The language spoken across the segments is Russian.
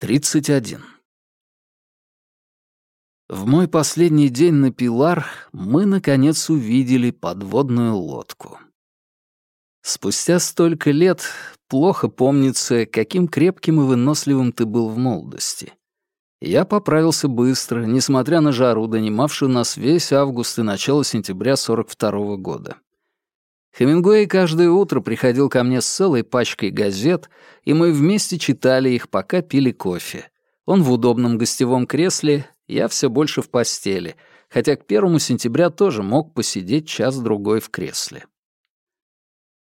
31. В мой последний день на Пилар мы, наконец, увидели подводную лодку. Спустя столько лет плохо помнится, каким крепким и выносливым ты был в молодости. Я поправился быстро, несмотря на жару, донимавшую нас весь август и начало сентября 42 -го года. Хемингуэй каждое утро приходил ко мне с целой пачкой газет, и мы вместе читали их, пока пили кофе. Он в удобном гостевом кресле, я все больше в постели, хотя к первому сентября тоже мог посидеть час-другой в кресле.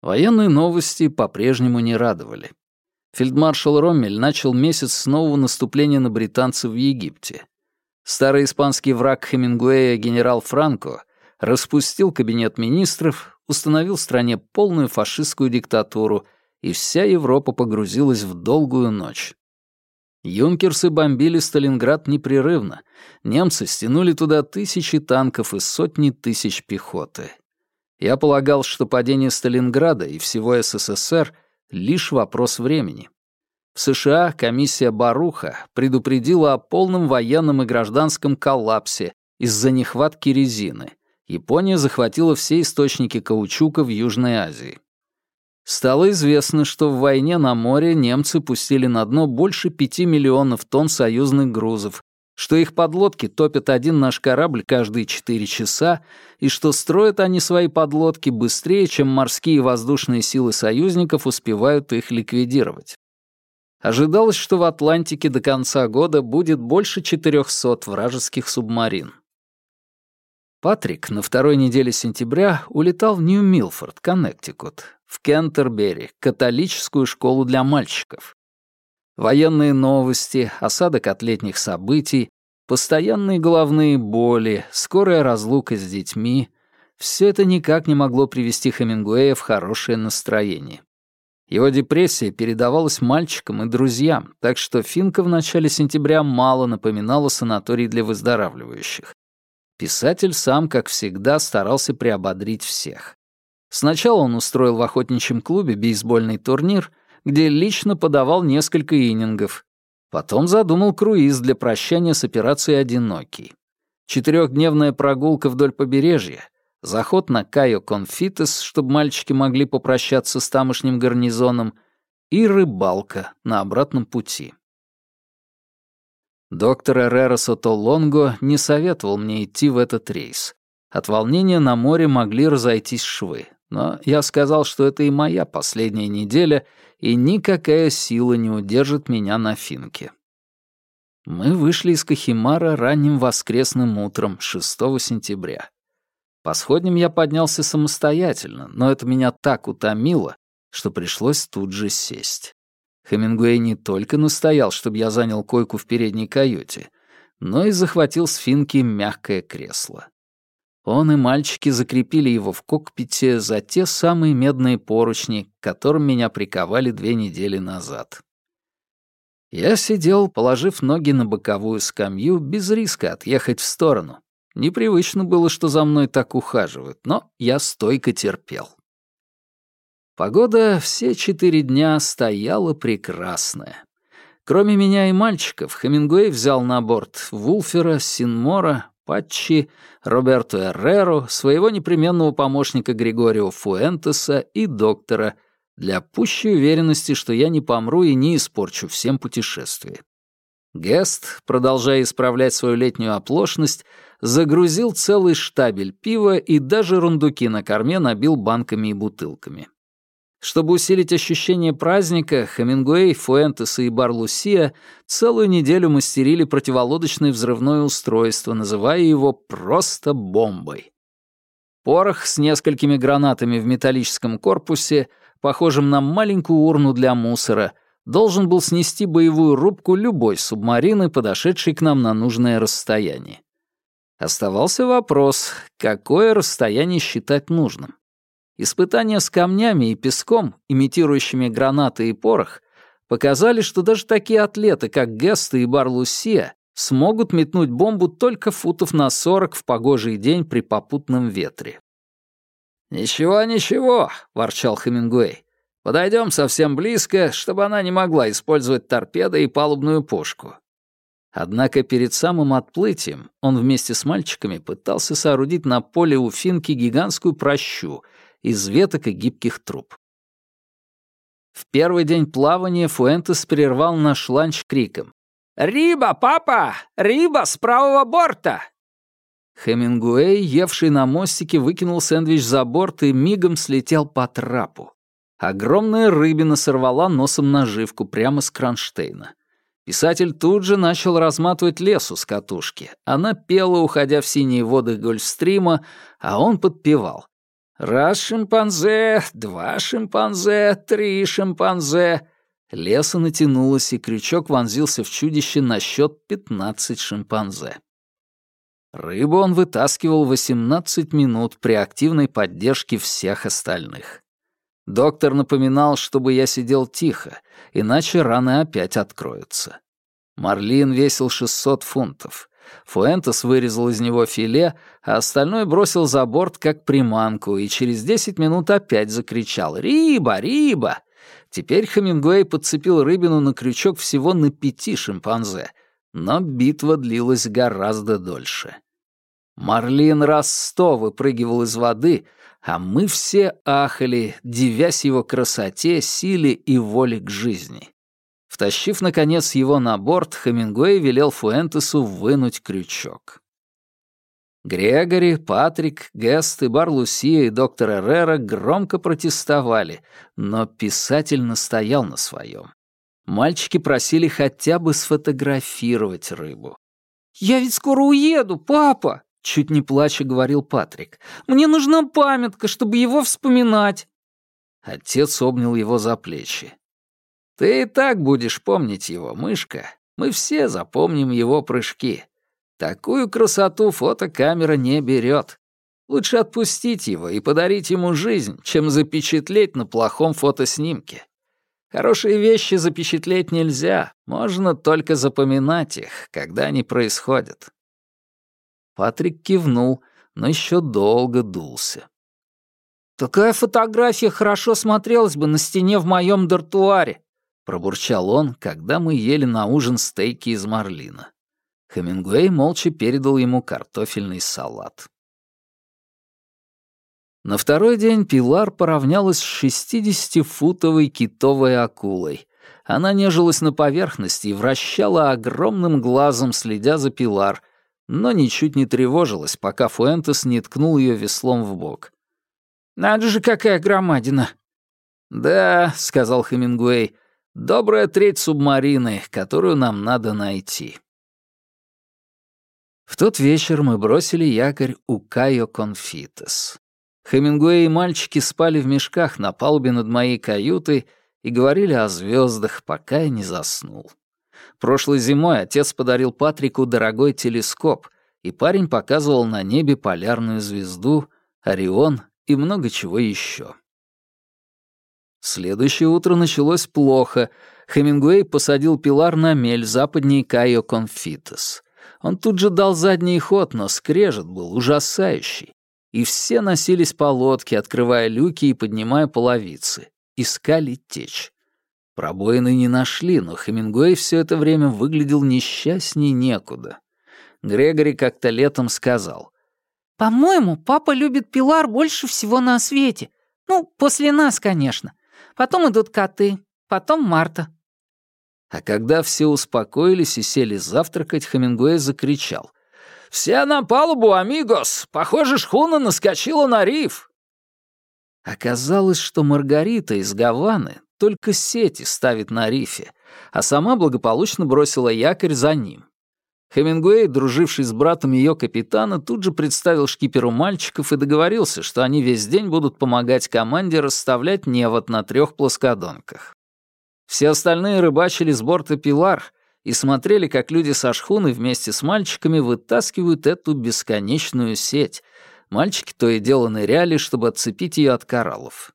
Военные новости по-прежнему не радовали. Фельдмаршал Роммель начал месяц с нового наступления на британцев в Египте. Старый испанский враг Хемингуэя генерал Франко распустил кабинет министров, установил в стране полную фашистскую диктатуру, и вся Европа погрузилась в долгую ночь. Юнкерсы бомбили Сталинград непрерывно. Немцы стянули туда тысячи танков и сотни тысяч пехоты. Я полагал, что падение Сталинграда и всего СССР — лишь вопрос времени. В США комиссия Баруха предупредила о полном военном и гражданском коллапсе из-за нехватки резины, Япония захватила все источники каучука в Южной Азии. Стало известно, что в войне на море немцы пустили на дно больше пяти миллионов тонн союзных грузов, что их подлодки топят один наш корабль каждые четыре часа, и что строят они свои подлодки быстрее, чем морские и воздушные силы союзников успевают их ликвидировать. Ожидалось, что в Атлантике до конца года будет больше 400 вражеских субмарин. Патрик на второй неделе сентября улетал в Нью-Милфорд, Коннектикут, в Кентербери, католическую школу для мальчиков. Военные новости, осадок от летних событий, постоянные головные боли, скорая разлука с детьми — все это никак не могло привести Хемингуэя в хорошее настроение. Его депрессия передавалась мальчикам и друзьям, так что Финка в начале сентября мало напоминала санаторий для выздоравливающих. Писатель сам, как всегда, старался приободрить всех. Сначала он устроил в охотничьем клубе бейсбольный турнир, где лично подавал несколько инингов. Потом задумал круиз для прощания с операцией «Одинокий». Четырехдневная прогулка вдоль побережья, заход на Кайо Конфитес, чтобы мальчики могли попрощаться с тамошним гарнизоном, и рыбалка на обратном пути. Доктор Эррера Сотолонго не советовал мне идти в этот рейс. От волнения на море могли разойтись швы. Но я сказал, что это и моя последняя неделя, и никакая сила не удержит меня на финке. Мы вышли из Кахимара ранним воскресным утром 6 сентября. По сходням я поднялся самостоятельно, но это меня так утомило, что пришлось тут же сесть. Хемингуэй не только настоял, чтобы я занял койку в передней каюте, но и захватил с Финки мягкое кресло. Он и мальчики закрепили его в кокпите за те самые медные поручни, к которым меня приковали две недели назад. Я сидел, положив ноги на боковую скамью, без риска отъехать в сторону. Непривычно было, что за мной так ухаживают, но я стойко терпел. Погода все четыре дня стояла прекрасная. Кроме меня и мальчиков, Хемингуэй взял на борт Вулфера, Синмора, Патчи, Роберту Эрреру, своего непременного помощника Григорио Фуэнтеса и доктора для пущей уверенности, что я не помру и не испорчу всем путешествие. Гест, продолжая исправлять свою летнюю оплошность, загрузил целый штабель пива и даже рундуки на корме набил банками и бутылками. Чтобы усилить ощущение праздника, Хемингуэй, Фуэнтес и Барлусия целую неделю мастерили противолодочное взрывное устройство, называя его просто бомбой. Порох с несколькими гранатами в металлическом корпусе, похожим на маленькую урну для мусора, должен был снести боевую рубку любой субмарины, подошедшей к нам на нужное расстояние. Оставался вопрос, какое расстояние считать нужным. Испытания с камнями и песком, имитирующими гранаты и порох, показали, что даже такие атлеты, как Геста и Барлусия, смогут метнуть бомбу только футов на 40 в погожий день при попутном ветре. «Ничего, ничего», — ворчал Хемингуэй. Подойдем совсем близко, чтобы она не могла использовать торпеды и палубную пушку. Однако перед самым отплытием он вместе с мальчиками пытался соорудить на поле у Финки гигантскую прощу из веток и гибких труб. В первый день плавания Фуэнтес прервал наш ланч криком. «Риба, папа! Риба с правого борта!» Хемингуэй, евший на мостике, выкинул сэндвич за борт и мигом слетел по трапу. Огромная рыбина сорвала носом наживку прямо с кронштейна. Писатель тут же начал разматывать лесу с катушки. Она пела, уходя в синие воды Гольфстрима, а он подпевал. «Раз шимпанзе, два шимпанзе, три шимпанзе». Леса натянулась, и крючок вонзился в чудище на счет пятнадцать шимпанзе. Рыбу он вытаскивал 18 минут при активной поддержке всех остальных. Доктор напоминал, чтобы я сидел тихо, иначе раны опять откроются. Марлин весил 600 фунтов. Фуэнтес вырезал из него филе, а остальное бросил за борт как приманку и через 10 минут опять закричал «Риба! Риба!». Теперь Хемингуэй подцепил рыбину на крючок всего на пяти шимпанзе, но битва длилась гораздо дольше. Марлин раз сто выпрыгивал из воды, а мы все ахали, дивясь его красоте, силе и воле к жизни. Втащив, наконец, его на борт, Хемингуэй велел Фуэнтесу вынуть крючок. Грегори, Патрик, Гест и Бар Лусия и доктор Эррера громко протестовали, но писатель настоял на своем. Мальчики просили хотя бы сфотографировать рыбу. «Я ведь скоро уеду, папа!» Чуть не плача говорил Патрик. «Мне нужна памятка, чтобы его вспоминать». Отец обнял его за плечи. «Ты и так будешь помнить его, мышка. Мы все запомним его прыжки. Такую красоту фотокамера не берет. Лучше отпустить его и подарить ему жизнь, чем запечатлеть на плохом фотоснимке. Хорошие вещи запечатлеть нельзя, можно только запоминать их, когда они происходят. Патрик кивнул, но еще долго дулся. «Такая фотография хорошо смотрелась бы на стене в моем дартуаре», пробурчал он, когда мы ели на ужин стейки из марлина. Хемингуэй молча передал ему картофельный салат. На второй день Пилар поравнялась с 60-футовой китовой акулой. Она нежилась на поверхности и вращала огромным глазом, следя за Пилар, но ничуть не тревожилась, пока Фуэнтес не ткнул ее веслом в бок. «Надо же, какая громадина!» «Да», — сказал Хемингуэй, — «добрая треть субмарины, которую нам надо найти». В тот вечер мы бросили якорь у Кайо Конфитес. Хемингуэй и мальчики спали в мешках на палубе над моей каютой и говорили о звездах, пока я не заснул. Прошлой зимой отец подарил Патрику дорогой телескоп, и парень показывал на небе полярную звезду, Орион и много чего еще. Следующее утро началось плохо. Хемингуэй посадил Пилар на мель западней Кайо Конфитес. Он тут же дал задний ход, но скрежет был ужасающий. И все носились по лодке, открывая люки и поднимая половицы. Искали течь. Пробоины не нашли, но Хемингуэй все это время выглядел несчастней некуда. Грегори как-то летом сказал. «По-моему, папа любит Пилар больше всего на свете. Ну, после нас, конечно. Потом идут коты, потом Марта». А когда все успокоились и сели завтракать, Хемингуэй закричал. «Все на палубу, амигос! Похоже, шхуна наскочила на риф!» Оказалось, что Маргарита из Гаваны только сети ставит на рифе, а сама благополучно бросила якорь за ним. Хемингуэй, друживший с братом ее капитана, тут же представил шкиперу мальчиков и договорился, что они весь день будут помогать команде расставлять невод на трех плоскодонках. Все остальные рыбачили с борта «Пилар» и смотрели, как люди со шхуны вместе с мальчиками вытаскивают эту бесконечную сеть. Мальчики то и дело ныряли, чтобы отцепить ее от кораллов.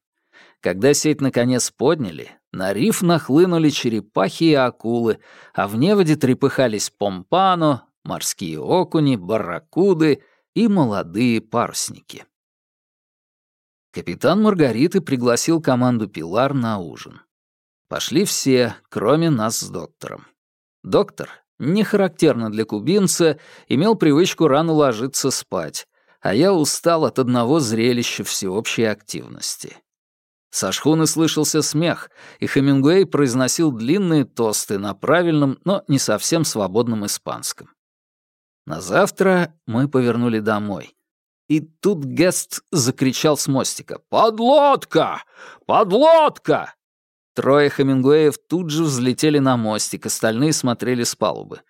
Когда сеть наконец подняли, на риф нахлынули черепахи и акулы, а в неводе трепыхались помпано, морские окуни, барракуды и молодые парусники. Капитан Маргариты пригласил команду «Пилар» на ужин. Пошли все, кроме нас с доктором. Доктор, не характерно для кубинца, имел привычку рано ложиться спать, а я устал от одного зрелища всеобщей активности. Со шхуны слышался смех, и Хемингуэй произносил длинные тосты на правильном, но не совсем свободном испанском. На завтра мы повернули домой. И тут Гест закричал с мостика «Подлодка! Подлодка!» Трое Хемингуэев тут же взлетели на мостик, остальные смотрели с палубы.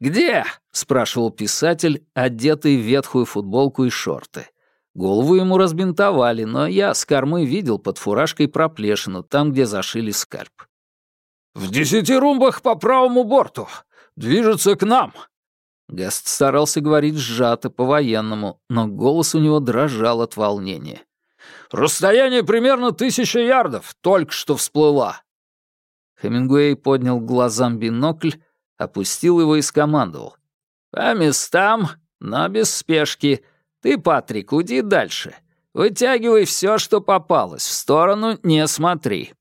«Где?» — спрашивал писатель, одетый в ветхую футболку и шорты. Голову ему разбинтовали, но я с кормы видел под фуражкой проплешину, там, где зашили скальп. «В десяти румбах по правому борту! Движется к нам!» Гаст старался говорить сжато, по-военному, но голос у него дрожал от волнения. «Расстояние примерно тысяча ярдов, только что всплыла!» Хемингуэй поднял глазам бинокль, опустил его и скомандовал. «По местам, но без спешки. Ты, Патрик, уйди дальше. Вытягивай все, что попалось, в сторону не смотри».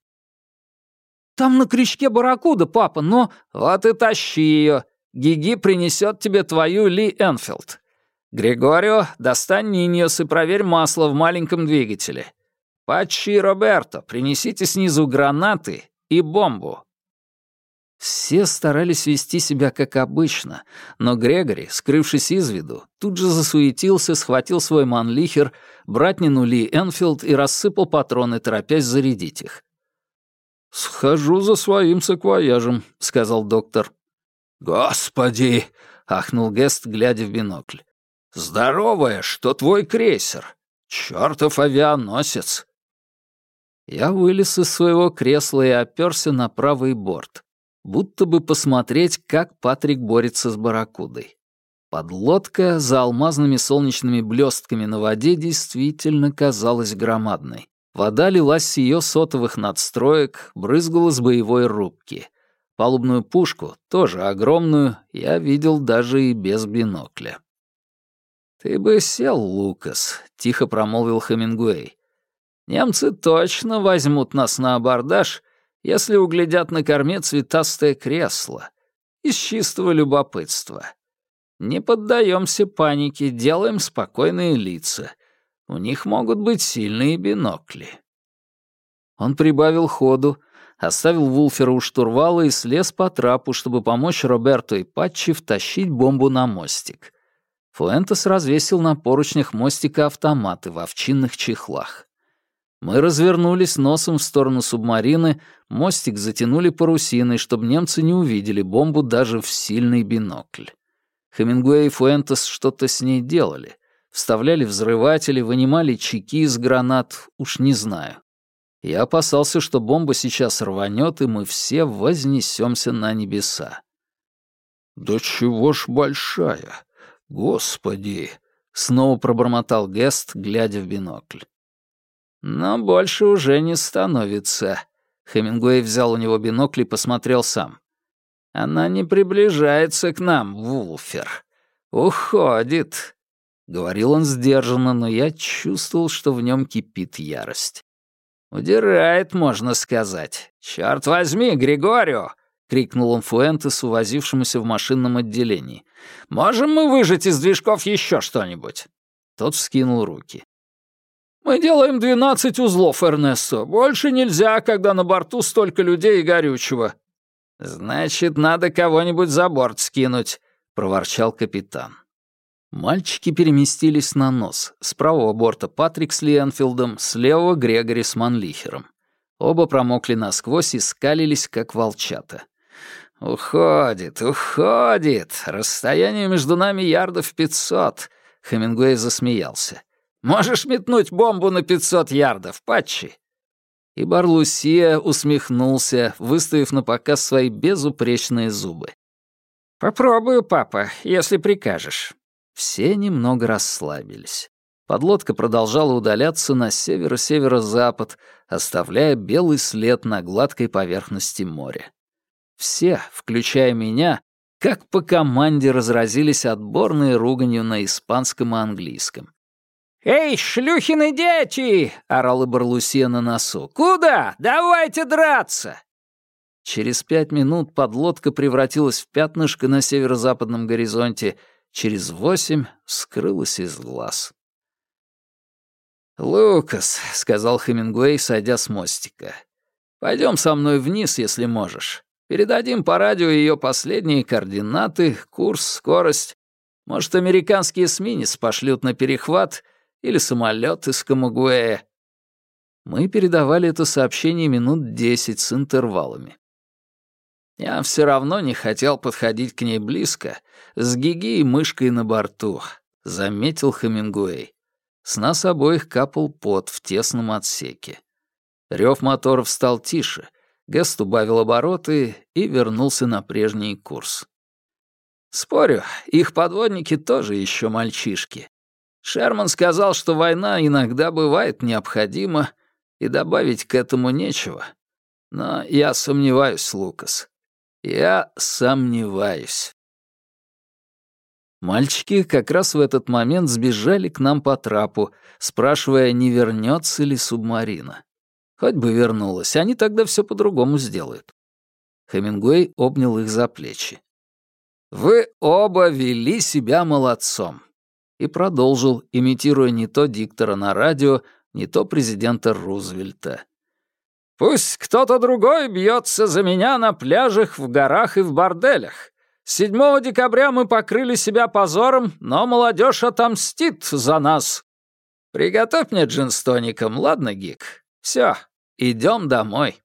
«Там на крючке барракуда, папа, но...» «Вот и тащи ее. Гиги принесет тебе твою Ли Энфилд. Григорио, достань Ниньос и проверь масло в маленьком двигателе. Пачи Роберто, принесите снизу гранаты и бомбу. Все старались вести себя как обычно, но Грегори, скрывшись из виду, тут же засуетился, схватил свой манлихер, братнину Ли Энфилд и рассыпал патроны, торопясь зарядить их. «Схожу за своим саквояжем», — сказал доктор. «Господи!» — ахнул Гест, глядя в бинокль. «Здоровая, что твой крейсер! Чёртов авианосец!» Я вылез из своего кресла и оперся на правый борт будто бы посмотреть, как Патрик борется с барракудой. Подлодка за алмазными солнечными блестками на воде действительно казалась громадной. Вода лилась с ее сотовых надстроек, брызгала с боевой рубки. Палубную пушку, тоже огромную, я видел даже и без бинокля. «Ты бы сел, Лукас», — тихо промолвил Хемингуэй. «Немцы точно возьмут нас на абордаж если углядят на корме цветастое кресло, из чистого любопытства. Не поддаемся панике, делаем спокойные лица. У них могут быть сильные бинокли. Он прибавил ходу, оставил Вулфера у штурвала и слез по трапу, чтобы помочь Роберту и Патчи втащить бомбу на мостик. Фуэнтес развесил на поручнях мостика автоматы в овчинных чехлах. Мы развернулись носом в сторону субмарины, мостик затянули парусиной, чтобы немцы не увидели бомбу даже в сильный бинокль. Хемингуэй и Фуэнтес что-то с ней делали. Вставляли взрыватели, вынимали чеки из гранат, уж не знаю. Я опасался, что бомба сейчас рванет, и мы все вознесемся на небеса. «Да чего ж большая! Господи!» — снова пробормотал Гест, глядя в бинокль. Но больше уже не становится. Хемингуэй взял у него бинокль и посмотрел сам. Она не приближается к нам, Вулфер. Уходит. Говорил он сдержанно, но я чувствовал, что в нем кипит ярость. «Удирает, можно сказать. Черт возьми, Григорио!» — крикнул он Фуэнтесу, возившемуся в машинном отделении. «Можем мы выжать из движков еще что-нибудь?» Тот вскинул руки. «Мы делаем двенадцать узлов, Эрнесто. Больше нельзя, когда на борту столько людей и горючего». «Значит, надо кого-нибудь за борт скинуть», — проворчал капитан. Мальчики переместились на нос. С правого борта Патрик с Лиэнфилдом, с левого Грегори с Манлихером. Оба промокли насквозь и скалились, как волчата. «Уходит, уходит! Расстояние между нами ярдов пятьсот!» Хемингуэй засмеялся. Можешь метнуть бомбу на 500 ярдов, Патчи?» И Барлусия усмехнулся, выставив на показ свои безупречные зубы. «Попробую, папа, если прикажешь». Все немного расслабились. Подлодка продолжала удаляться на северо-северо-запад, оставляя белый след на гладкой поверхности моря. Все, включая меня, как по команде разразились отборные руганью на испанском и английском. «Эй, шлюхины дети!» — орал Барлусия на носу. «Куда? Давайте драться!» Через пять минут подлодка превратилась в пятнышко на северо-западном горизонте, через восемь скрылась из глаз. «Лукас», — сказал Хемингуэй, сойдя с мостика, — «пойдем со мной вниз, если можешь. Передадим по радио ее последние координаты, курс, скорость. Может, американские эсминец пошлют на перехват — или самолет из Камагуэя. Мы передавали это сообщение минут десять с интервалами. Я все равно не хотел подходить к ней близко, с Гиги и мышкой на борту, заметил Хемингуэй. С нас обоих капал пот в тесном отсеке. Рев моторов стал тише, Гест убавил обороты и вернулся на прежний курс. Спорю, их подводники тоже еще мальчишки. Шерман сказал, что война иногда бывает необходима, и добавить к этому нечего. Но я сомневаюсь, Лукас. Я сомневаюсь. Мальчики как раз в этот момент сбежали к нам по трапу, спрашивая, не вернется ли субмарина. Хоть бы вернулась, они тогда все по-другому сделают. Хемингуэй обнял их за плечи. «Вы оба вели себя молодцом и продолжил, имитируя не то диктора на радио, не то президента Рузвельта. «Пусть кто-то другой бьется за меня на пляжах, в горах и в борделях. 7 декабря мы покрыли себя позором, но молодежь отомстит за нас. Приготовь мне джин с тоником, ладно, Гик? Все, идем домой».